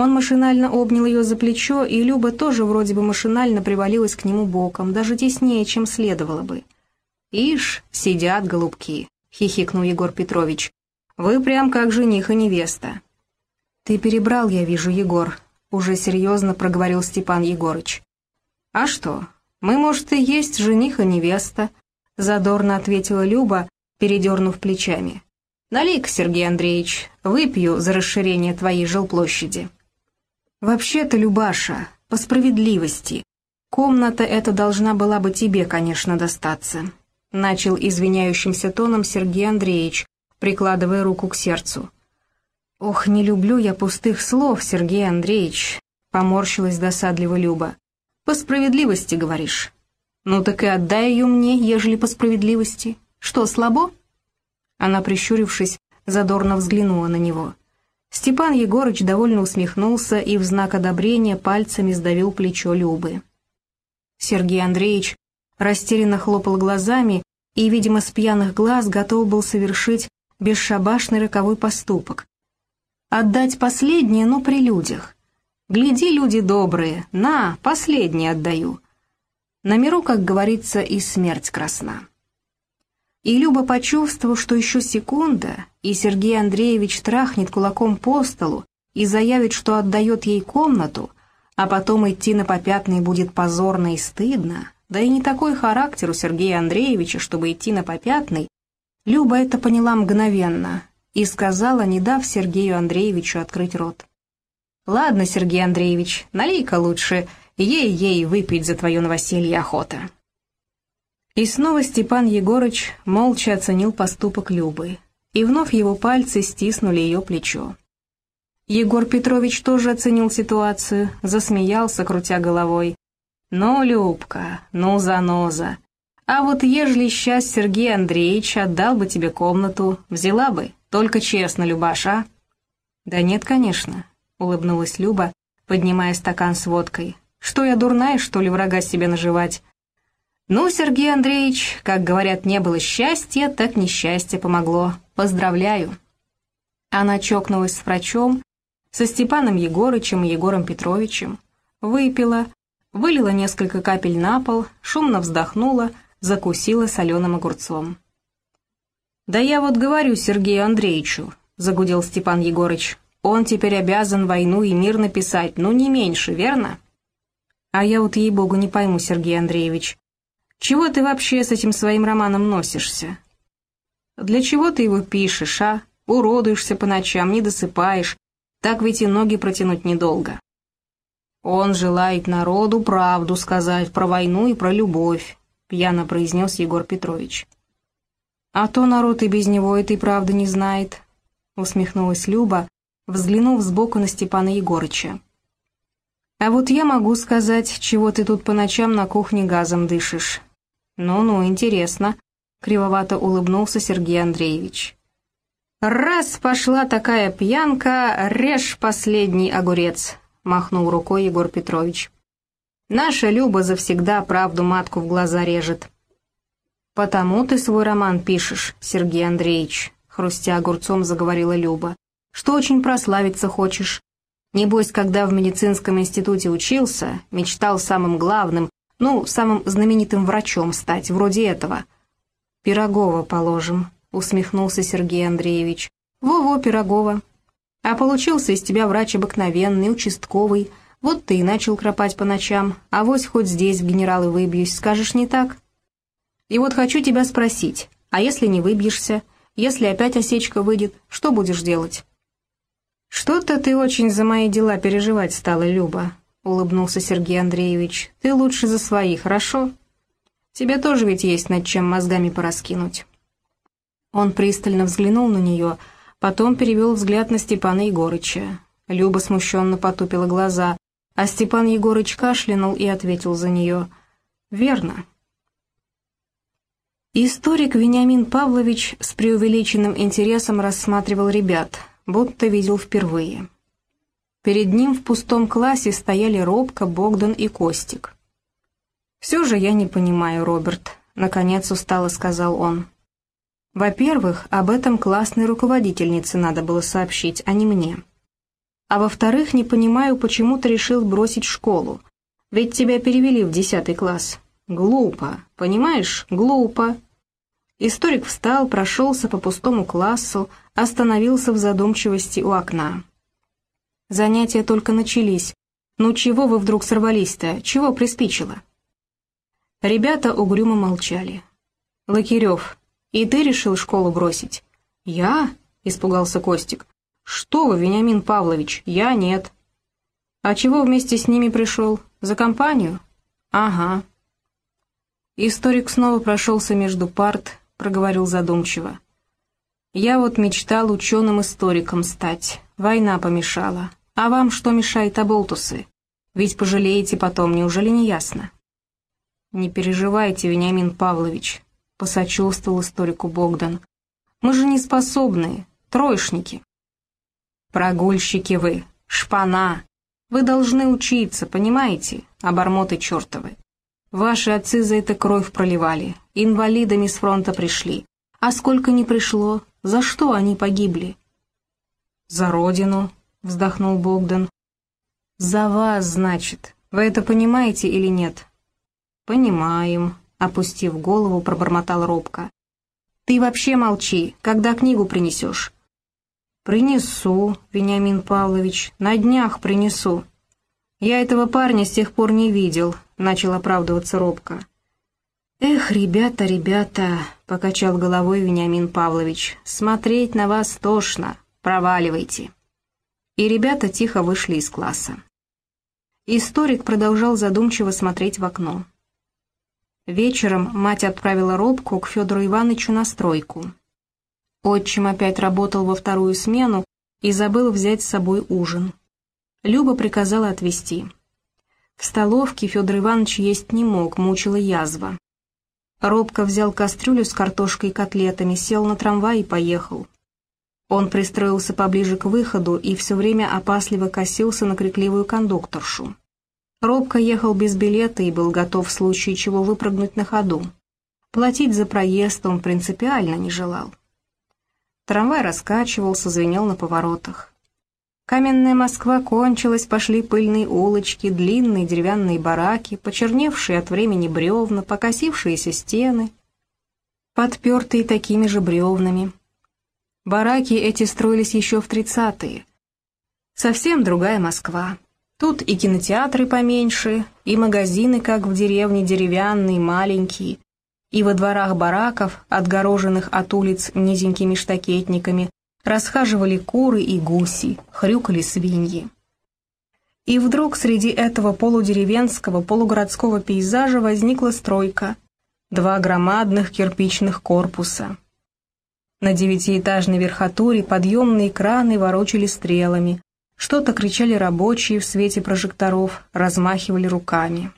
Он машинально обнял ее за плечо, и Люба тоже вроде бы машинально привалилась к нему боком, даже теснее, чем следовало бы. «Ишь, сидят голубки», — хихикнул Егор Петрович. «Вы прям как жених и невеста». «Ты перебрал, я вижу, Егор», — уже серьезно проговорил Степан Егорыч. «А что, мы, может, и есть жених и невеста», — задорно ответила Люба, передернув плечами. «Налей-ка, Сергей Андреевич, выпью за расширение твоей жилплощади». «Вообще-то, Любаша, по справедливости, комната эта должна была бы тебе, конечно, достаться», начал извиняющимся тоном Сергей Андреевич, прикладывая руку к сердцу. «Ох, не люблю я пустых слов, Сергей Андреевич», поморщилась досадливо Люба. «По справедливости, говоришь?» «Ну так и отдай ее мне, ежели по справедливости. Что, слабо?» Она, прищурившись, задорно взглянула на него. Степан Егорыч довольно усмехнулся и в знак одобрения пальцами сдавил плечо Любы. Сергей Андреевич растерянно хлопал глазами и, видимо, с пьяных глаз готов был совершить бесшабашный роковой поступок. Отдать последнее, но при людях. Гляди, люди добрые, на, последнее отдаю. На миру, как говорится, и смерть красна. И Люба почувствовал, что еще секунда, и Сергей Андреевич трахнет кулаком по столу и заявит, что отдает ей комнату, а потом идти на попятный будет позорно и стыдно, да и не такой характер у Сергея Андреевича, чтобы идти на попятный, Люба это поняла мгновенно и сказала, не дав Сергею Андреевичу открыть рот. «Ладно, Сергей Андреевич, налей-ка лучше, ей-ей выпить за твое новоселье охота». И снова Степан Егорыч молча оценил поступок Любы, и вновь его пальцы стиснули ее плечо. Егор Петрович тоже оценил ситуацию, засмеялся, крутя головой. «Ну, Любка, ну, заноза. А вот ежели сейчас Сергей Андреевич отдал бы тебе комнату, взяла бы, только честно, Любаша». «Да нет, конечно», — улыбнулась Люба, поднимая стакан с водкой. «Что я дурная, что ли, врага себе наживать? «Ну, Сергей Андреевич, как говорят, не было счастья, так несчастье помогло. Поздравляю». Она чокнулась с врачом, со Степаном Егорычем и Егором Петровичем, выпила, вылила несколько капель на пол, шумно вздохнула, закусила соленым огурцом. «Да я вот говорю Сергею Андреевичу», — загудел Степан Егорыч, «он теперь обязан войну и мир написать, ну не меньше, верно?» «А я вот ей-богу не пойму, Сергей Андреевич», чего ты вообще с этим своим романом носишься? Для чего ты его пишешь, а? Уродуешься по ночам, не досыпаешь. Так ведь и ноги протянуть недолго. Он желает народу правду сказать про войну и про любовь, пьяно произнес Егор Петрович. А то народ и без него этой правды не знает, усмехнулась Люба, взглянув сбоку на Степана Егорыча. А вот я могу сказать, чего ты тут по ночам на кухне газом дышишь. «Ну-ну, интересно», — кривовато улыбнулся Сергей Андреевич. «Раз пошла такая пьянка, режь последний огурец», — махнул рукой Егор Петрович. «Наша Люба завсегда правду матку в глаза режет». «Потому ты свой роман пишешь, Сергей Андреевич», — хрустя огурцом заговорила Люба, «что очень прославиться хочешь. Небось, когда в медицинском институте учился, мечтал самым главным ну, самым знаменитым врачом стать, вроде этого. «Пирогова, положим», — усмехнулся Сергей Андреевич. «Во-во, Пирогова. А получился из тебя врач обыкновенный, участковый. Вот ты и начал кропать по ночам, а вось хоть здесь в генералы выбьюсь, скажешь не так? И вот хочу тебя спросить, а если не выбьешься, если опять осечка выйдет, что будешь делать?» «Что-то ты очень за мои дела переживать стала, Люба», — улыбнулся Сергей Андреевич. «Ты лучше за свои, хорошо? Тебе тоже ведь есть над чем мозгами пораскинуть». Он пристально взглянул на нее, потом перевел взгляд на Степана Егорыча. Люба смущенно потупила глаза, а Степан Егорыч кашлянул и ответил за нее. «Верно». Историк Вениамин Павлович с преувеличенным интересом рассматривал ребят, будто видел впервые. Перед ним в пустом классе стояли Робка, Богдан и Костик. «Все же я не понимаю, Роберт», — наконец устало сказал он. «Во-первых, об этом классной руководительнице надо было сообщить, а не мне. А во-вторых, не понимаю, почему ты решил бросить школу. Ведь тебя перевели в десятый класс. Глупо, понимаешь? Глупо. Историк встал, прошелся по пустому классу, остановился в задумчивости у окна. Занятия только начались. Ну чего вы вдруг сорвались-то? Чего приспичило? Ребята угрюмо молчали. «Лакирев, и ты решил школу бросить?» «Я?» — испугался Костик. «Что вы, Вениамин Павлович, я нет». «А чего вместе с ними пришел? За компанию?» «Ага». Историк снова прошелся между парт, проговорил задумчиво. «Я вот мечтал ученым-историком стать. Война помешала. А вам что мешает оболтусы? Ведь пожалеете потом, неужели не ясно?» «Не переживайте, Вениамин Павлович», — посочувствовал историку Богдан. «Мы же не способные, троечники». «Прогульщики вы, шпана! Вы должны учиться, понимаете, обормоты чертовы. Ваши отцы за это кровь проливали, инвалидами с фронта пришли. А сколько не пришло, за что они погибли?» «За родину», — вздохнул Богдан. «За вас, значит. Вы это понимаете или нет?» «Понимаем», — опустив голову, пробормотал робко. «Ты вообще молчи, когда книгу принесешь?» «Принесу, Вениамин Павлович, на днях принесу. Я этого парня с тех пор не видел», — начал оправдываться робко. «Эх, ребята, ребята», — покачал головой Вениамин Павлович, — «смотреть на вас тошно, проваливайте». И ребята тихо вышли из класса. Историк продолжал задумчиво смотреть в окно. Вечером мать отправила Робку к Федору Ивановичу на стройку. Отчим опять работал во вторую смену и забыл взять с собой ужин. Люба приказала отвезти. В столовке Федор Иванович есть не мог, мучила язва. Робко взял кастрюлю с картошкой и котлетами, сел на трамвай и поехал. Он пристроился поближе к выходу и все время опасливо косился на крикливую кондукторшу. Робко ехал без билета и был готов в случае чего выпрыгнуть на ходу. Платить за проезд он принципиально не желал. Трамвай раскачивался, звенел на поворотах. Каменная Москва кончилась, пошли пыльные улочки, длинные деревянные бараки, почерневшие от времени бревна, покосившиеся стены, подпертые такими же бревнами. Бараки эти строились еще в тридцатые. Совсем другая Москва. Тут и кинотеатры поменьше, и магазины, как в деревне, деревянные, маленькие, и во дворах бараков, отгороженных от улиц низенькими штакетниками, расхаживали куры и гуси, хрюкали свиньи. И вдруг среди этого полудеревенского, полугородского пейзажа возникла стройка. Два громадных кирпичных корпуса. На девятиэтажной верхотуре подъемные краны ворочали стрелами. Что-то кричали рабочие в свете прожекторов, размахивали руками.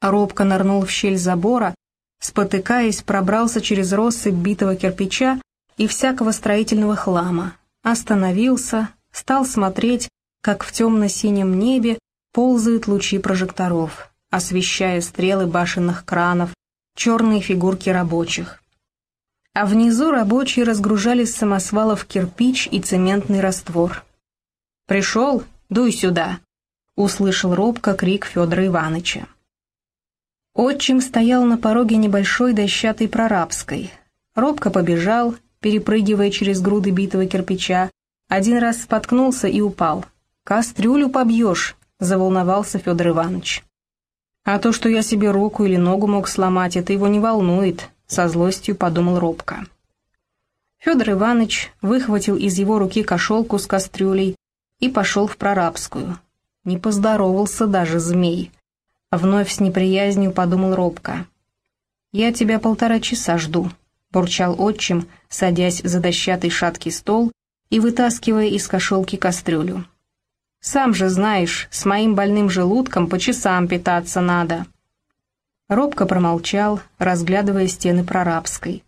Робко нырнул в щель забора спотыкаясь, пробрался через россыпь битого кирпича и всякого строительного хлама, остановился, стал смотреть, как в темно-синем небе ползают лучи прожекторов, освещая стрелы башенных кранов, черные фигурки рабочих. А внизу рабочие разгружали с самосвалов кирпич и цементный раствор. «Пришел? Дуй сюда!» — услышал робко крик Федора Ивановича. Отчим стоял на пороге небольшой дощатой прорабской. Робко побежал, перепрыгивая через груды битого кирпича. Один раз споткнулся и упал. «Кастрюлю побьешь», — заволновался Федор Иванович. «А то, что я себе руку или ногу мог сломать, это его не волнует», — со злостью подумал Робко. Федор Иванович выхватил из его руки кошелку с кастрюлей и пошел в прорабскую. Не поздоровался даже змей — Вновь с неприязнью подумал робко. «Я тебя полтора часа жду», — бурчал отчим, садясь за дощатый шаткий стол и вытаскивая из кошелки кастрюлю. «Сам же знаешь, с моим больным желудком по часам питаться надо». Робко промолчал, разглядывая стены прорабской.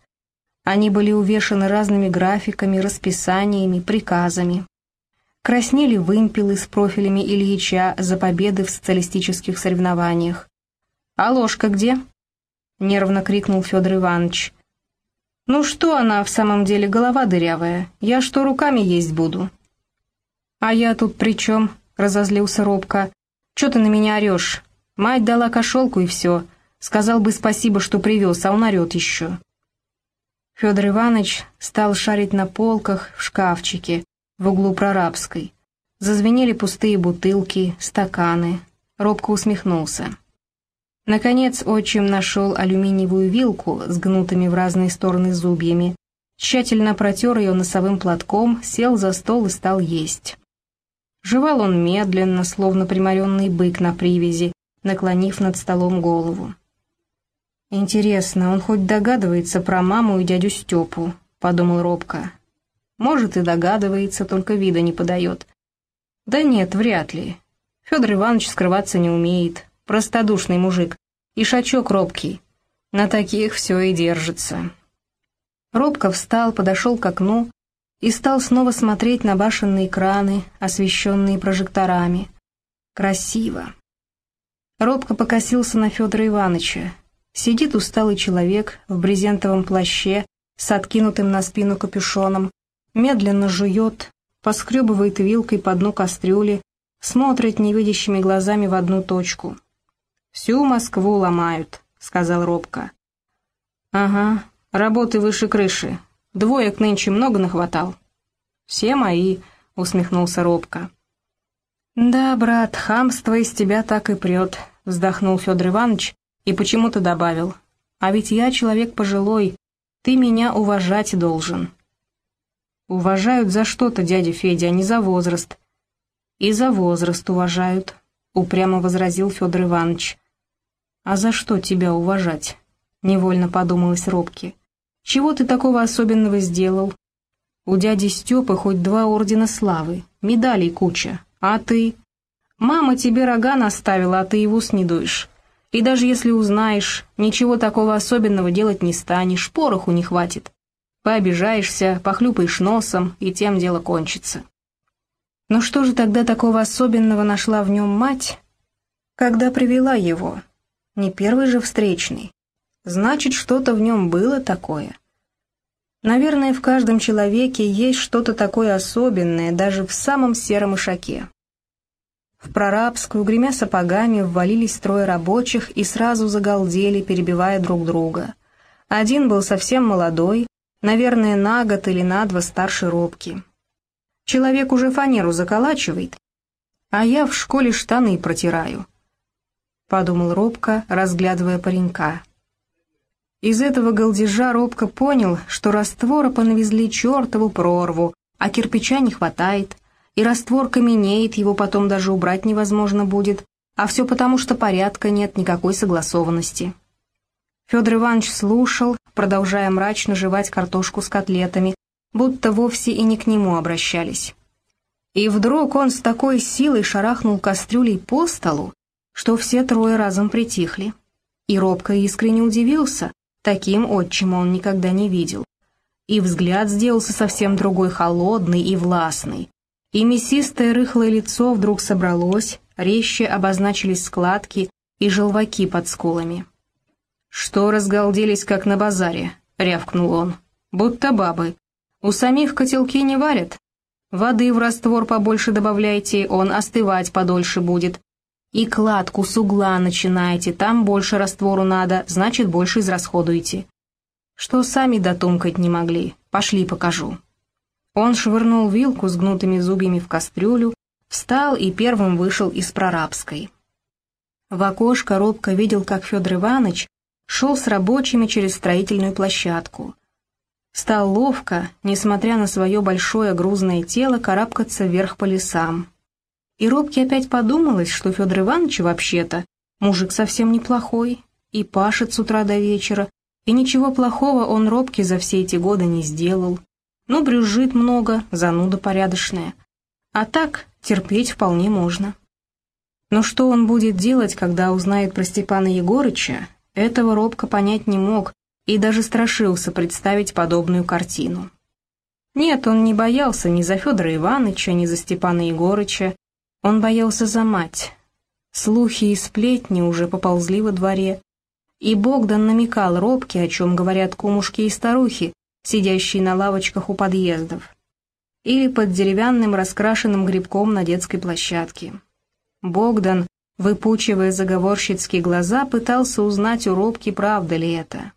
Они были увешаны разными графиками, расписаниями, приказами краснели вымпелы с профилями Ильича за победы в социалистических соревнованиях. «А ложка где?» — нервно крикнул Федор Иванович. «Ну что она в самом деле голова дырявая? Я что руками есть буду?» «А я тут при чем?» — разозлился Робко. «Че ты на меня орешь? Мать дала кошелку и все. Сказал бы спасибо, что привез, а он орет еще». Федор Иванович стал шарить на полках в шкафчике в углу прорабской. Зазвенели пустые бутылки, стаканы. Робко усмехнулся. Наконец отчим нашел алюминиевую вилку с гнутыми в разные стороны зубьями, тщательно протер ее носовым платком, сел за стол и стал есть. Жевал он медленно, словно приморенный бык на привязи, наклонив над столом голову. «Интересно, он хоть догадывается про маму и дядю Степу?» — подумал робко. «Может, и догадывается, только вида не подает». «Да нет, вряд ли. Федор Иванович скрываться не умеет, простодушный мужик, и шачок робкий. На таких все и держится. Робко встал, подошел к окну и стал снова смотреть на башенные краны, освещенные прожекторами. Красиво. Робко покосился на Федора Ивановича. Сидит усталый человек в брезентовом плаще с откинутым на спину капюшоном, медленно жует, поскребывает вилкой по дну кастрюли, смотрит невидящими глазами в одну точку. «Всю Москву ломают», — сказал робко. «Ага, работы выше крыши. Двоек нынче много нахватал». «Все мои», — усмехнулся робко. «Да, брат, хамство из тебя так и прет», — вздохнул Федор Иванович и почему-то добавил. «А ведь я человек пожилой, ты меня уважать должен». «Уважают за что-то, дядя Федя, а не за возраст». «И за возраст уважают», — упрямо возразил Федор Иванович. «А за что тебя уважать?» — невольно подумалось Робки. «Чего ты такого особенного сделал? У дяди Степы хоть два ордена славы, медалей куча, а ты...» «Мама тебе рога наставила, а ты его снедуешь. И даже если узнаешь, ничего такого особенного делать не станешь, пороху не хватит. Пообижаешься, похлюпаешь носом, и тем дело кончится». Но что же тогда такого особенного нашла в нем мать, когда привела его?» Не первый же встречный. Значит, что-то в нем было такое. Наверное, в каждом человеке есть что-то такое особенное, даже в самом сером ишаке. В прорабскую, гремя сапогами, ввалились трое рабочих и сразу загалдели, перебивая друг друга. Один был совсем молодой, наверное, на год или на два старше робки. Человек уже фанеру заколачивает, а я в школе штаны протираю. — подумал Робко, разглядывая паренька. Из этого голдежа Робко понял, что раствора понавезли чертову прорву, а кирпича не хватает, и раствор каменеет, его потом даже убрать невозможно будет, а все потому, что порядка нет, никакой согласованности. Федор Иванович слушал, продолжая мрачно жевать картошку с котлетами, будто вовсе и не к нему обращались. И вдруг он с такой силой шарахнул кастрюлей по столу, что все трое разом притихли. И робко искренне удивился, таким отчима он никогда не видел. И взгляд сделался совсем другой, холодный и властный. И мясистое рыхлое лицо вдруг собралось, резче обозначились складки и желваки под скулами. «Что разгалделись, как на базаре?» — рявкнул он. «Будто бабы. У самих котелки не варят. Воды в раствор побольше добавляйте, он остывать подольше будет, и кладку с угла начинаете, там больше раствору надо, значит, больше израсходуете. Что сами дотумкать не могли, пошли покажу». Он швырнул вилку с гнутыми зубьями в кастрюлю, встал и первым вышел из прорабской. В окошко робко видел, как Федор Иванович шел с рабочими через строительную площадку. Стал ловко, несмотря на свое большое грузное тело, карабкаться вверх по лесам, и Робке опять подумалось, что Федор Иванович вообще-то мужик совсем неплохой, и пашет с утра до вечера, и ничего плохого он Робке за все эти годы не сделал. Ну, брюзжит много, зануда порядочная. А так терпеть вполне можно. Но что он будет делать, когда узнает про Степана Егорыча, этого Робко понять не мог и даже страшился представить подобную картину. Нет, он не боялся ни за Федора Ивановича, ни за Степана Егорыча, он боялся за мать. Слухи и сплетни уже поползли во дворе, и Богдан намекал робки, о чем говорят кумушки и старухи, сидящие на лавочках у подъездов. или под деревянным раскрашенным грибком на детской площадке. Богдан, выпучивая заговорщицкие глаза, пытался узнать у Робки, правда ли это.